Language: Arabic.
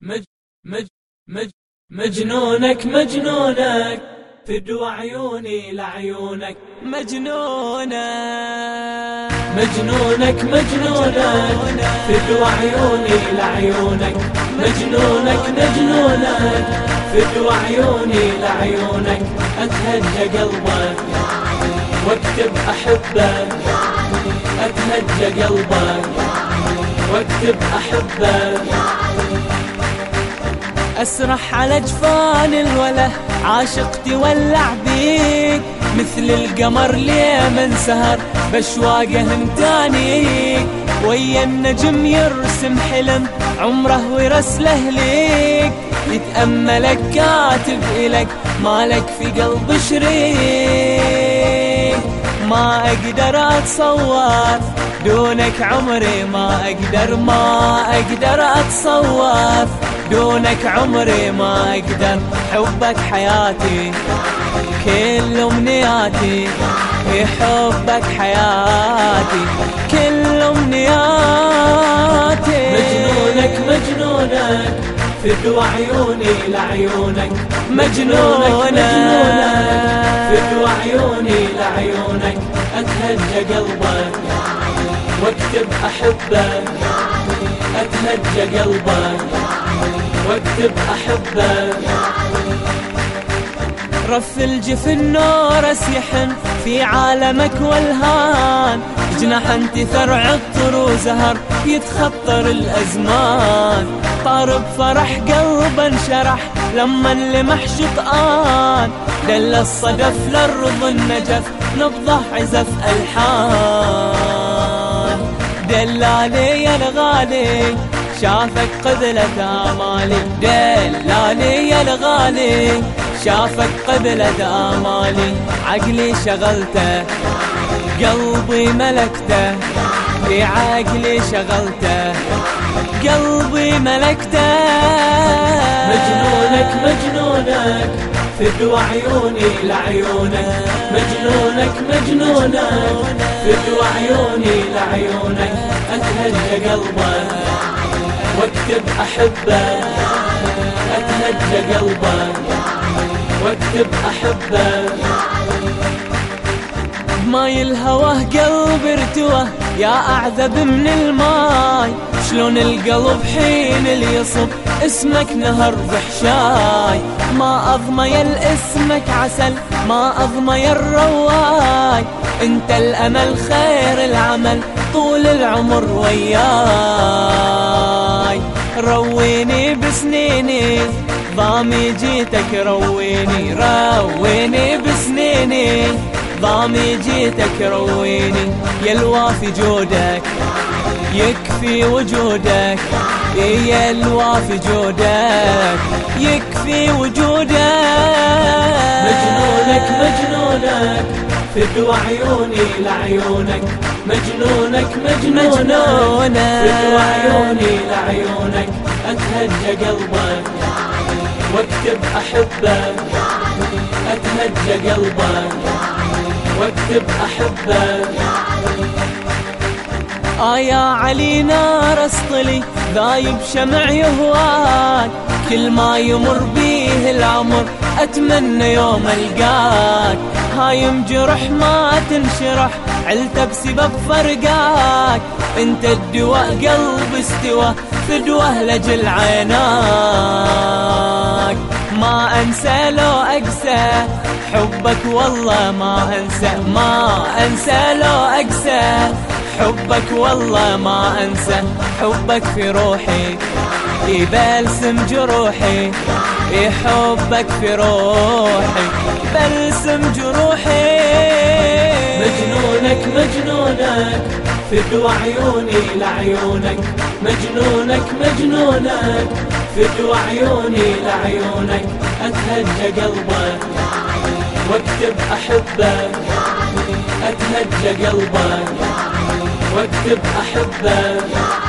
مج مج مج مجنونك مجنونك فدو عيوني لعيونك. مجنونك. مجنونك مجنونك فدو عيوني لعيونك. مجنونك مجنونك فدو عيوني لعيونك. أتهجى قلبك واكتب أحبك. أتهجى قلبك واكتب أحبك. أسرح على جفان الوله عاشق تولع بيك. مثل القمر ليه من سهر بشواقه همتانيك ويا النجم يرسم حلم عمره ويرسله ليك. يتأملك كاتب إلك مالك في قلب شريك. ما أقدر أتصور دونك عمري ما أقدر ما أقدر أتصور. دونك عمري ما أقدر حبك حياتي كل أمنياتي في حبك حياتي كل أمنياتي. مجنونك مجنونك فدو عيوني لعيونك. مجنونك مجنونك فدو عيوني لعيونك. أتهجى قلبك واكتب أحبك أتهجى قلبك. واكتب أحبك رف الجفن نورس يحن في عالمك والهان. جناح انتثر عطر وزهر يتخطر الأزمان. طار بفرح قلب انشرح لما لمح شطآن. دل الصدف للرض النجف نبضه عزف ألحان. دلالي يا الغالي شافك قبلة آمالي دلالي يا الغالي. شافك قبلة آمالي عقلي شغلته قلبي ملكته. في عقلي شغلته قلبي ملكته. مجنونك مجنونك فدو عيوني لعيونك. مجنونك مجنونك فدو عيوني لعيونك. أتهجى قلبك. واكتب أحبك أتهجى قلبك واكتب أحبك ماي الهوى قلب ارتوى يا أعذب من الماي. شلون القلب حين اللي يصب اسمك نهر بحشاي ما أضمي الاسمك عسل ما أضمي الرواي. أنت الأمل خير العمل طول العمر وياي. رويني بسنيني ضامي جيتك رويني رويني بسنيني ضامي جيتك رويني. يا الوافي جودك يكفي وجودك. يا الوافي جودك يكفي وجودك. مجنونك مجنونك. فدو عيوني لعيونك مجنونك مجنونك. فدو عيوني لعيونك أتهجى قلبك. واكتب أحبك. أتهجى قلبك. واكتب أحبك. آه يا علي نار اسطلي ذايب شمع يهواك كل ما يمر بيه العمر أتمنى يوم ألقاك. هايم جرح ما تنشرح علته بسبب فرقاك. انت الدواء قلب استوى فدوه لجل عيناك. ما أنسى لو أقسى حبك والله ما أنسى. ما أنسى لو أقسى حبك والله ما أنسى حبك في روحي يبلسم جروحي حبك في روحي بلسم جروحي. مجنونك مجنونك فدو عيوني لعيونك. مجنونك مجنونك فدو عيوني لعيونك. أتهجى قلبك وأكتب أحبك. أتهجى قلبك وأكتب أحبك